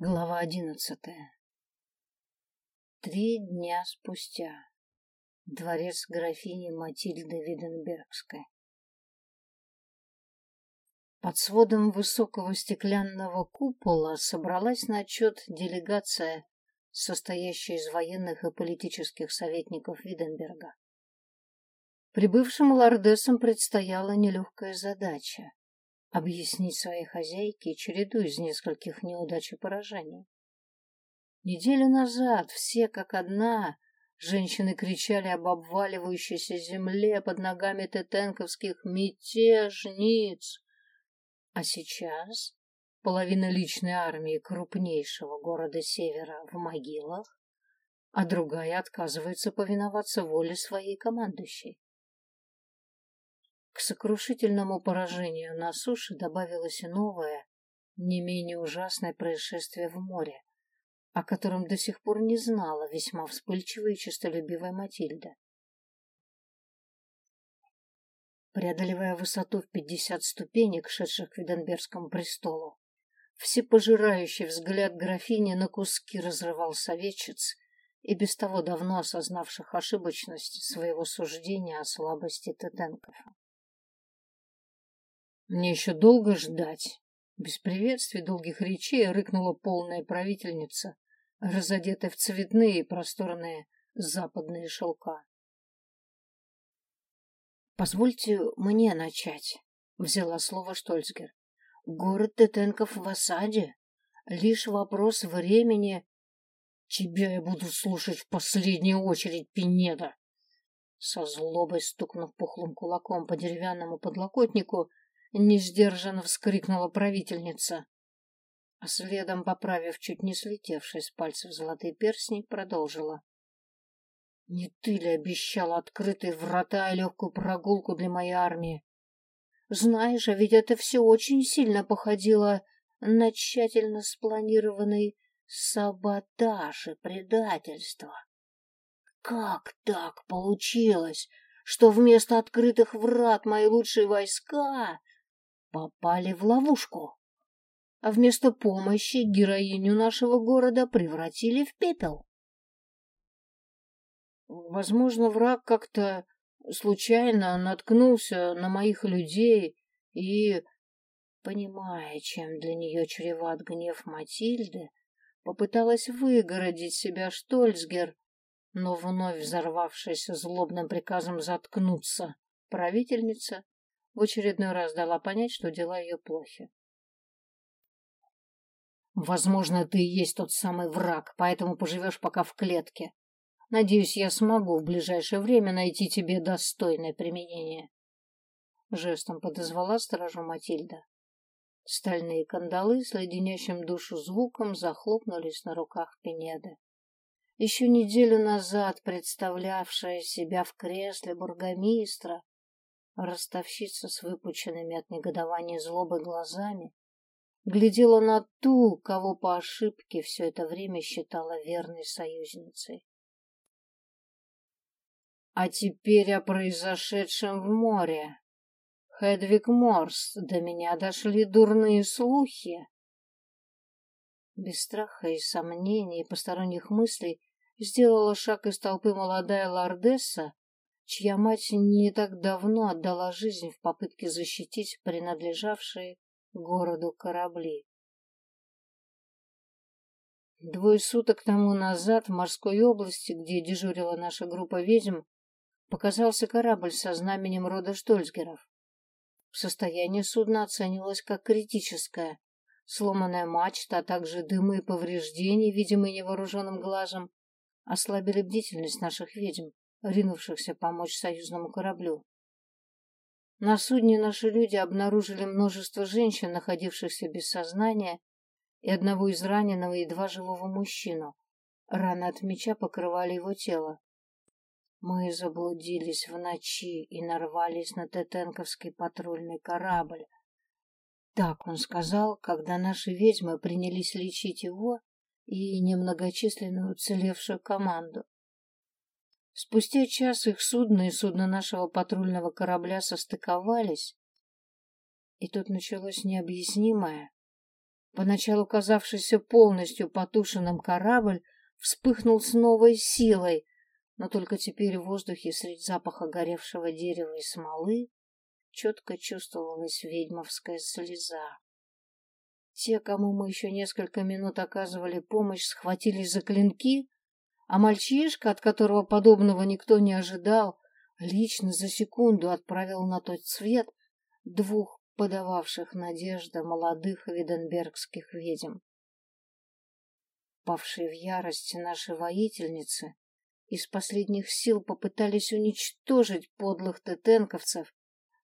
Глава одиннадцатая. Три дня спустя. Дворец графини Матильды Виденбергской. Под сводом высокого стеклянного купола собралась на отчет делегация, состоящая из военных и политических советников Виденберга. Прибывшим лордесам предстояла нелегкая задача объяснить своей хозяйке череду из нескольких неудач и поражений. Неделю назад все как одна женщины кричали об обваливающейся земле под ногами тетенковских мятежниц. А сейчас половина личной армии крупнейшего города Севера в могилах, а другая отказывается повиноваться воле своей командующей. К сокрушительному поражению на суше добавилось и новое, не менее ужасное происшествие в море, о котором до сих пор не знала весьма вспыльчивая и честолюбивая Матильда. Преодолевая высоту в пятьдесят ступенек, шедших к Виденбергскому престолу, всепожирающий взгляд графини на куски разрывал советчиц и без того давно осознавших ошибочность своего суждения о слабости Тетенкова. Мне еще долго ждать. Без приветствий, долгих речей рыкнула полная правительница, разодетая в цветные просторные западные шелка. «Позвольте мне начать», — взяла слово Штольцгер. «Город Тетенков в осаде. Лишь вопрос времени...» «Тебя я буду слушать в последнюю очередь, Пинеда!» Со злобой стукнув пухлым кулаком по деревянному подлокотнику, Несдержанно вскрикнула правительница. А следом, поправив чуть не слетевший с пальцев золотые перстни, продолжила. Не ты ли обещала открытые врата и легкую прогулку для моей армии? Знаешь, а ведь это все очень сильно походило на тщательно спланированный саботаж и предательство. Как так получилось, что вместо открытых врат мои лучшие войска попали в ловушку, а вместо помощи героиню нашего города превратили в пепел. Возможно, враг как-то случайно наткнулся на моих людей и, понимая, чем для нее чреват гнев Матильды, попыталась выгородить себя Штольцгер, но вновь взорвавшись злобным приказом заткнуться, правительница в очередной раз дала понять, что дела ее плохи. Возможно, ты и есть тот самый враг, поэтому поживешь пока в клетке. Надеюсь, я смогу в ближайшее время найти тебе достойное применение. Жестом подозвала стражу Матильда. Стальные кандалы с леденящим душу звуком захлопнулись на руках Пенеды. Еще неделю назад представлявшая себя в кресле бургомистра, Ростовщица с выпученными от негодования злобы глазами глядела на ту, кого по ошибке все это время считала верной союзницей. А теперь о произошедшем в море. Хедвиг Морс, до меня дошли дурные слухи. Без страха и сомнений и посторонних мыслей сделала шаг из толпы молодая лордесса, чья мать не так давно отдала жизнь в попытке защитить принадлежавшие городу корабли. Двое суток тому назад в морской области, где дежурила наша группа ведьм, показался корабль со знаменем рода Штольцгеров. Состояние судна оценивалось как критическое. Сломанная мачта, а также дымы и повреждения, видимые невооруженным глазом, ослабили бдительность наших ведьм ринувшихся помочь союзному кораблю. На судне наши люди обнаружили множество женщин, находившихся без сознания, и одного из раненого едва живого мужчину. Раны от меча покрывали его тело. Мы заблудились в ночи и нарвались на Тетенковский патрульный корабль. Так он сказал, когда наши ведьмы принялись лечить его и немногочисленную уцелевшую команду. Спустя час их судно и судно нашего патрульного корабля состыковались, и тут началось необъяснимое, Поначалу казавшийся полностью потушенным корабль вспыхнул с новой силой, но только теперь в воздухе среди запаха горевшего дерева и смолы четко чувствовалась ведьмовская слеза. Те, кому мы еще несколько минут оказывали помощь, схватились за клинки, а мальчишка, от которого подобного никто не ожидал, лично за секунду отправил на тот свет двух подававших надежда молодых виденбергских ведьм. Павшие в ярости наши воительницы из последних сил попытались уничтожить подлых тетенковцев,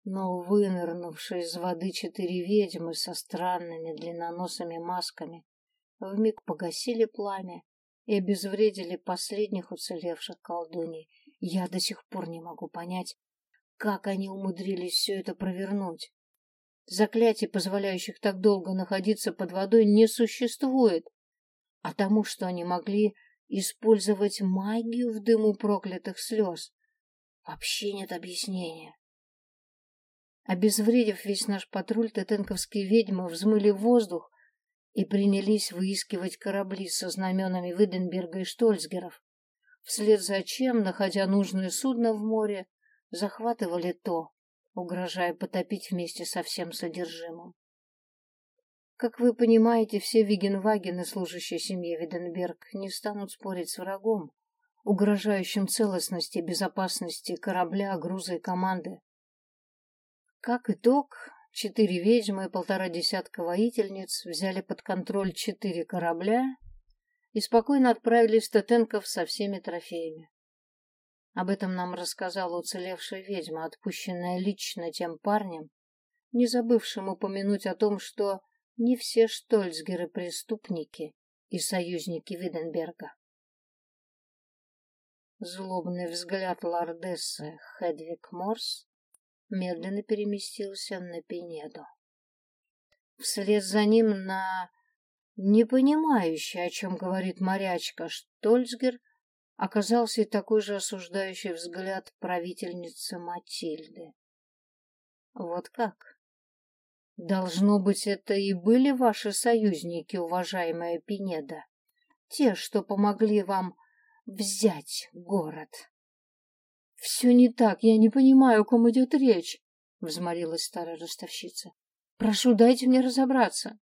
но вынырнувшие из воды четыре ведьмы со странными длинноносыми масками вмиг погасили пламя и обезвредили последних уцелевших колдуней. Я до сих пор не могу понять, как они умудрились все это провернуть. Заклятий, позволяющих так долго находиться под водой, не существует, а тому, что они могли использовать магию в дыму проклятых слез, вообще нет объяснения. Обезвредив весь наш патруль, тетенковские ведьмы взмыли воздух и принялись выискивать корабли со знаменами Виденберга и Штольцгеров, вслед за чем, находя нужное судно в море, захватывали то, угрожая потопить вместе со всем содержимым. Как вы понимаете, все Вигенвагены, служащие семье Виденберг, не станут спорить с врагом, угрожающим целостности и безопасности корабля, груза и команды. Как итог, четыре ведьмы и полтора десятка воительниц взяли под контроль четыре корабля и спокойно отправились в Тетенков со всеми трофеями. Об этом нам рассказала уцелевшая ведьма, отпущенная лично тем парнем, не забывшим упомянуть о том, что не все Штольцгеры преступники и союзники Виденберга. Злобный взгляд лордессы Хедвиг Морс медленно переместился на Пенеду. Вслед за ним на непонимающий, о чем говорит морячка Штольцгер, оказался и такой же осуждающий взгляд правительницы Матильды. Вот как? Должно быть, это и были ваши союзники, уважаемая Пинеда. Те, что помогли вам взять город. Все не так, я не понимаю, о ком идет речь, взмолилась старая ростовщица. Прошу, дайте мне разобраться.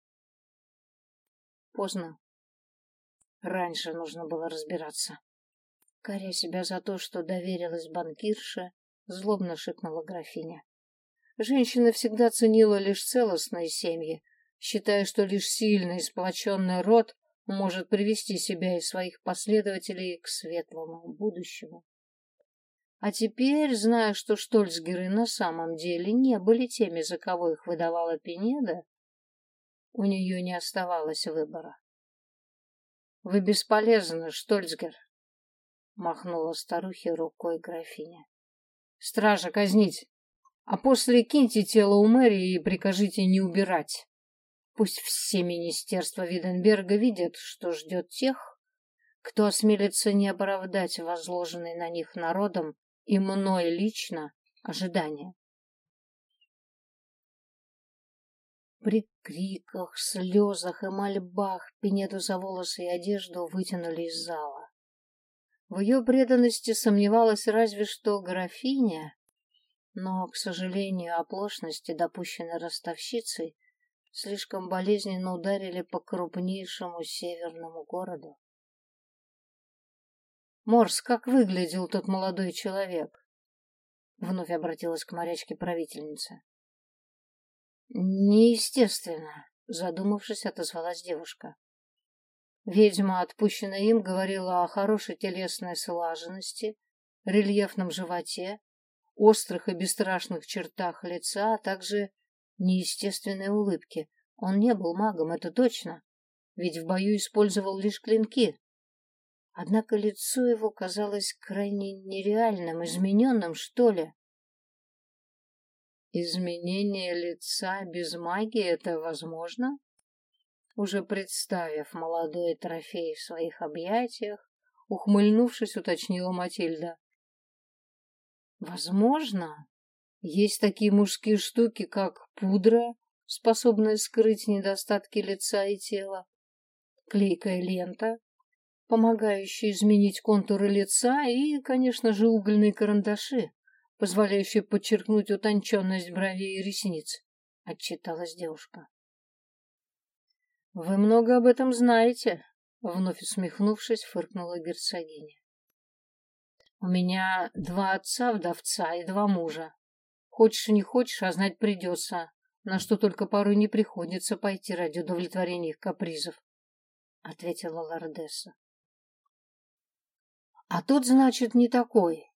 Поздно. Раньше нужно было разбираться. Коря себя за то, что доверилась банкирше, злобно шикнула графиня. Женщина всегда ценила лишь целостные семьи, считая, что лишь сильный сплоченный род может привести себя и своих последователей к светлому будущему. А теперь, зная, что Штольцгеры на самом деле не были теми, за кого их выдавала Пенеда, у нее не оставалось выбора. — Вы бесполезны, Штольцгер, — махнула старухе рукой графиня. — Стража казнить! А после киньте тело у мэрии и прикажите не убирать. Пусть все министерства Виденберга видят, что ждет тех, кто осмелится не оправдать возложенный на них народом и мной лично ожидания. При криках, слезах и мольбах Пинету за волосы и одежду вытянули из зала. В ее преданности сомневалась разве что графиня, но, к сожалению, оплошности, допущенной ростовщицей, слишком болезненно ударили по крупнейшему северному городу. «Морс, как выглядел тот молодой человек?» Вновь обратилась к морячке правительница. «Неестественно», — задумавшись, отозвалась девушка. Ведьма, отпущенная им, говорила о хорошей телесной слаженности, рельефном животе, острых и бесстрашных чертах лица, а также неестественной улыбки. Он не был магом, это точно, ведь в бою использовал лишь клинки. Однако лицо его казалось крайне нереальным, измененным, что ли. Изменение лица без магии — это возможно? Уже представив молодой трофей в своих объятиях, ухмыльнувшись, уточнила Матильда. Возможно, есть такие мужские штуки, как пудра, способная скрыть недостатки лица и тела, клейкая лента, помогающая изменить контуры лица и, конечно же, угольные карандаши, позволяющие подчеркнуть утонченность бровей и ресниц, — отчиталась девушка. — Вы много об этом знаете, — вновь усмехнувшись, фыркнула герцогиня. — У меня два отца-вдовца и два мужа. Хочешь не хочешь, а знать придется, на что только порой не приходится пойти ради удовлетворения их капризов, — ответила лордесса. — А тот, значит, не такой,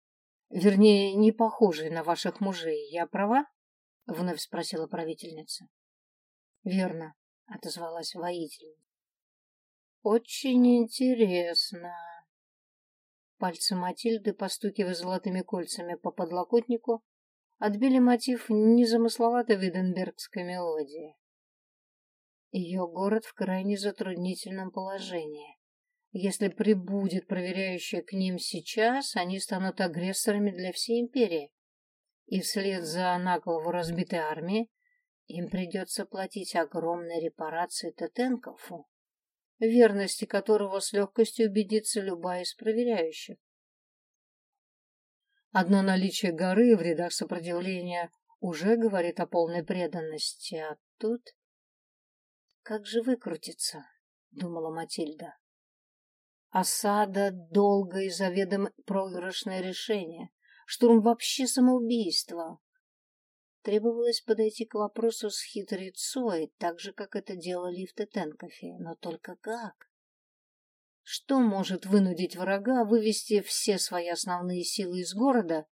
Вернее, не похожий на ваших мужей. Я права? — вновь спросила правительница. — Верно, — отозвалась воительница. — Очень интересно. Пальцы Матильды, постукивая золотыми кольцами по подлокотнику, отбили мотив незамысловатой виденбергской мелодии. Ее город в крайне затруднительном положении. Если прибудет проверяющая к ним сейчас, они станут агрессорами для всей империи. И вслед за наголову разбитой армией им придется платить огромные репарации Тетенкову, верности которого с легкостью убедится любая из проверяющих. Одно наличие горы в рядах сопротивления уже говорит о полной преданности, а тут... Как же выкрутиться, думала Матильда. Осада — долго и заведомо проигрышное решение. Штурм вообще самоубийство. Требовалось подойти к вопросу с хитрецой, так же, как это делали в Тетенкофе. Но только как? Что может вынудить врага вывести все свои основные силы из города,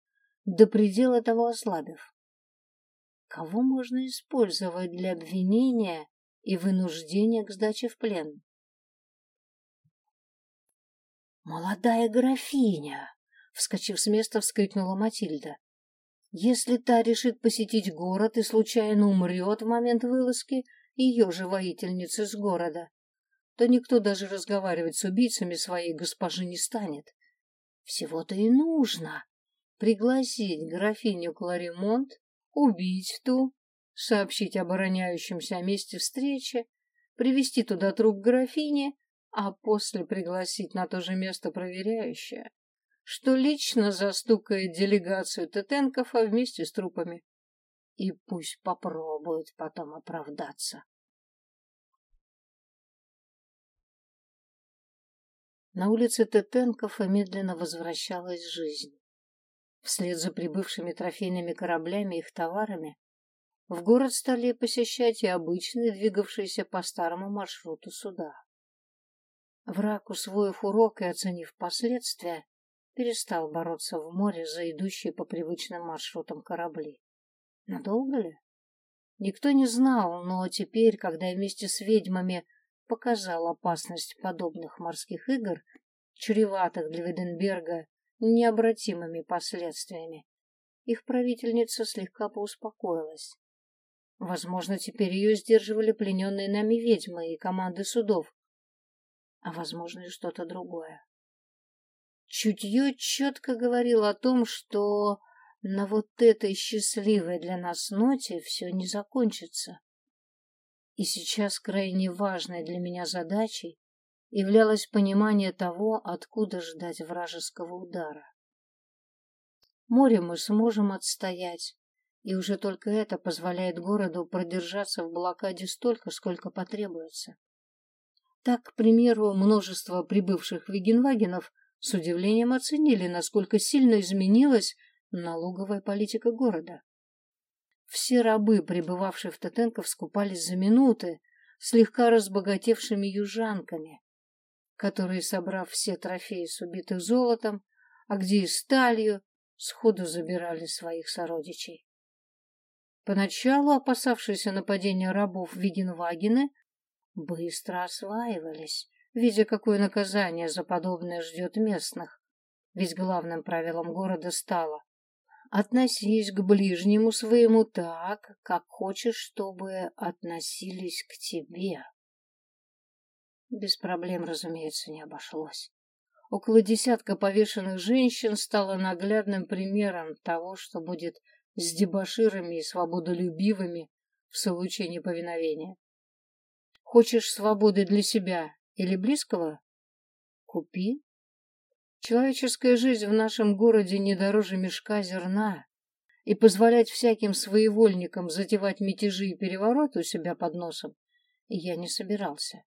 до предела того ослабив? Кого можно использовать для обвинения и вынуждения к сдаче в плен? «Молодая графиня!» — вскочив с места, вскрикнула Матильда. «Если та решит посетить город и случайно умрет в момент вылазки ее же воительницы с города, то никто даже разговаривать с убийцами своей госпожи не станет. Всего-то и нужно пригласить графиню Кларимонт, убить ту, сообщить обороняющимся о месте встречи, привести туда труп графини а после пригласить на то же место проверяющее, что лично застукает делегацию Тетенков вместе с трупами. И пусть попробует потом оправдаться. На улице Тетенков медленно возвращалась жизнь. Вслед за прибывшими трофейными кораблями и их товарами в город стали посещать и обычные, двигавшиеся по старому маршруту суда. Враг, усвоив урок и оценив последствия, перестал бороться в море за идущие по привычным маршрутам корабли. Надолго ли? Никто не знал, но теперь, когда я вместе с ведьмами показал опасность подобных морских игр, чреватых для Виденберга необратимыми последствиями, их правительница слегка поуспокоилась. Возможно, теперь ее сдерживали плененные нами ведьмы и команды судов, а, возможно, и что-то другое. Чутье четко говорило о том, что на вот этой счастливой для нас ноте все не закончится. И сейчас крайне важной для меня задачей являлось понимание того, откуда ждать вражеского удара. Море мы сможем отстоять, и уже только это позволяет городу продержаться в блокаде столько, сколько потребуется. Так, к примеру, множество прибывших вегенвагенов с удивлением оценили, насколько сильно изменилась налоговая политика города. Все рабы, прибывавшие в Татенков, скупались за минуты слегка разбогатевшими южанками, которые, собрав все трофеи с убитых золотом, а где и сталью, сходу забирали своих сородичей. Поначалу опасавшиеся нападения рабов Вигенвагены быстро осваивались, видя, какое наказание за подобное ждет местных. Ведь главным правилом города стало «Относись к ближнему своему так, как хочешь, чтобы относились к тебе». Без проблем, разумеется, не обошлось. Около десятка повешенных женщин стало наглядным примером того, что будет с дебоширами и свободолюбивыми в случае неповиновения. Хочешь свободы для себя или близкого? Купи. Человеческая жизнь в нашем городе не дороже мешка зерна, и позволять всяким своевольникам затевать мятежи и переворот у себя под носом я не собирался.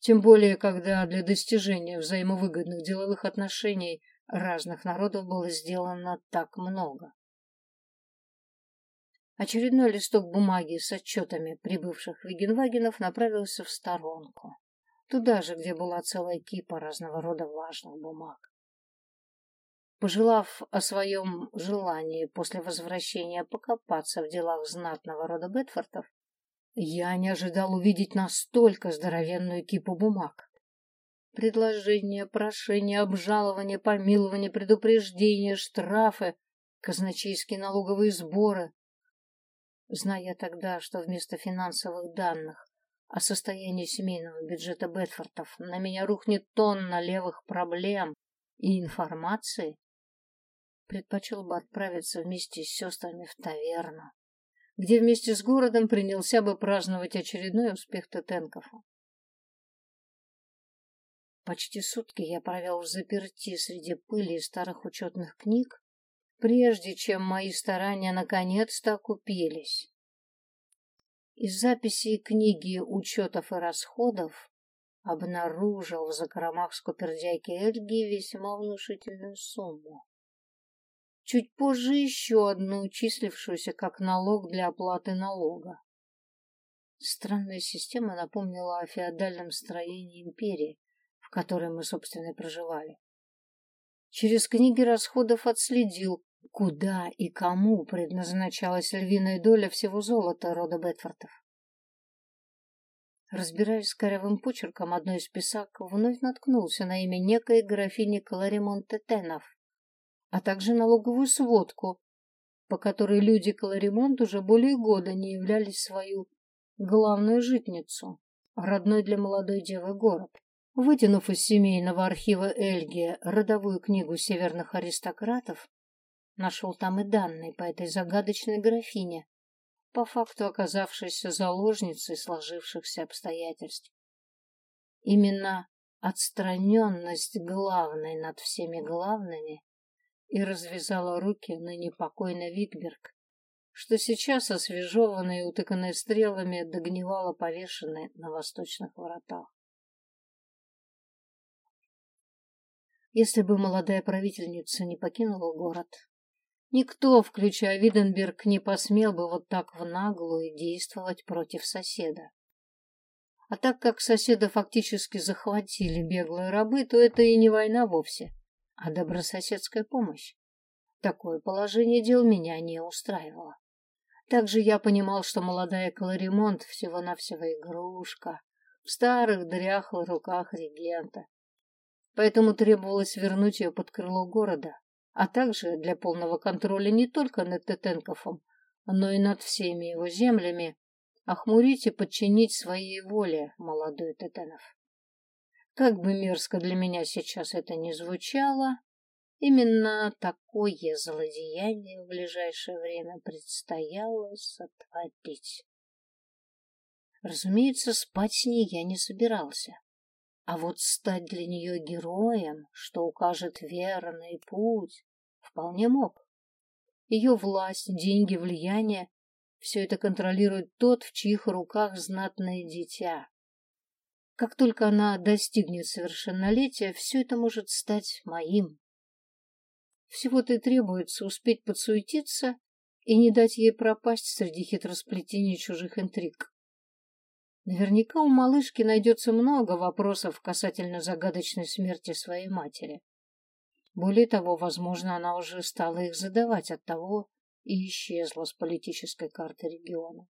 Тем более, когда для достижения взаимовыгодных деловых отношений разных народов было сделано так много. Очередной листок бумаги с отчетами прибывших Вигенвагенов направился в сторонку. Туда же, где была целая кипа разного рода важных бумаг. Пожелав о своем желании после возвращения покопаться в делах знатного рода Бетфортов, я не ожидал увидеть настолько здоровенную кипу бумаг. Предложения, прошения, обжалования, помилования, предупреждения, штрафы, казначейские налоговые сборы. Зная тогда, что вместо финансовых данных о состоянии семейного бюджета Бетфортов на меня рухнет тонна левых проблем и информации, предпочел бы отправиться вместе с сестрами в таверну, где вместе с городом принялся бы праздновать очередной успех Тетенкова. Почти сутки я провел в заперти среди пыли и старых учетных книг, прежде чем мои старания наконец-то окупились. Из записей книги учетов и расходов обнаружил в закромах скупердяйки Эльги весьма внушительную сумму. Чуть позже еще одну, числившуюся как налог для оплаты налога. Странная система напомнила о феодальном строении империи, в которой мы, собственно, проживали. Через книги расходов отследил, куда и кому предназначалась львиная доля всего золота рода Бетфортов. Разбираясь с корявым почерком, одной из писак вновь наткнулся на имя некой графини Кларимон Тетенов, а также налоговую сводку, по которой люди Кларимонт уже более года не являлись свою главную житницу, родной для молодой девы город. Вытянув из семейного архива Эльги родовую книгу северных аристократов, нашел там и данные по этой загадочной графине, по факту оказавшейся заложницей сложившихся обстоятельств. Именно отстраненность главной над всеми главными и развязала руки на непокойный Викберг, что сейчас, освежеванная и утыканная стрелами, догнивала повешенной на восточных воротах. Если бы молодая правительница не покинула город, никто, включая Виденберг, не посмел бы вот так в наглую действовать против соседа. А так как соседа фактически захватили беглые рабы, то это и не война вовсе, а добрососедская помощь. Такое положение дел меня не устраивало. Также я понимал, что молодая Кларимонт всего-навсего игрушка в старых дряхлых руках регента. Поэтому требовалось вернуть ее под крыло города, а также для полного контроля не только над Тетенковым, но и над всеми его землями, охмурить и подчинить своей воле молодой Тетенов. Как бы мерзко для меня сейчас это ни звучало, именно такое злодеяние в ближайшее время предстояло сотворить. Разумеется, спать с ней я не собирался. А вот стать для нее героем, что укажет верный путь, вполне мог. Ее власть, деньги, влияние — все это контролирует тот, в чьих руках знатное дитя. Как только она достигнет совершеннолетия, все это может стать моим. Всего-то и требуется успеть подсуетиться и не дать ей пропасть среди хитросплетений чужих интриг. Наверняка у малышки найдется много вопросов касательно загадочной смерти своей матери. Более того, возможно, она уже стала их задавать от того и исчезла с политической карты региона.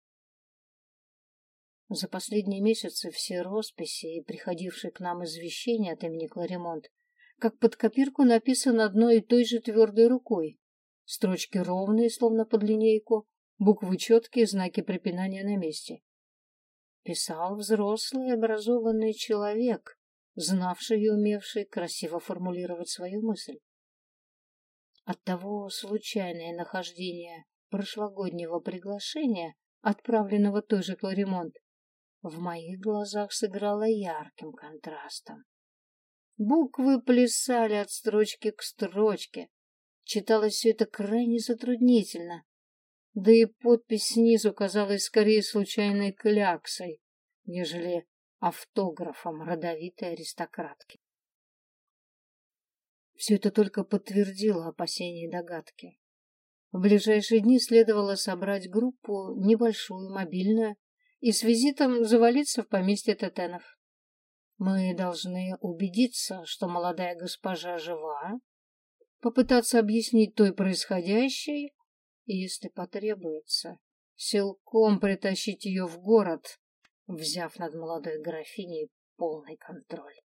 За последние месяцы все росписи и приходившие к нам извещения от имени Кларимонт как под копирку написаны одной и той же твердой рукой. Строчки ровные, словно под линейку, буквы четкие, знаки препинания на месте. Писал взрослый образованный человек, знавший и умевший красиво формулировать свою мысль. Оттого случайное нахождение прошлогоднего приглашения отправленного той же Кларимонт, в моих глазах сыграла ярким контрастом. Буквы плясали от строчки к строчке. Читалось все это крайне затруднительно. Да и подпись снизу казалась скорее случайной кляксой, нежели автографом родовитой аристократки. Все это только подтвердило опасения и догадки. В ближайшие дни следовало собрать группу, небольшую, мобильную, и с визитом завалиться в поместье Тетенов. Мы должны убедиться, что молодая госпожа жива, попытаться объяснить той происходящее, и, если потребуется, силком притащить ее в город, взяв над молодой графиней полный контроль.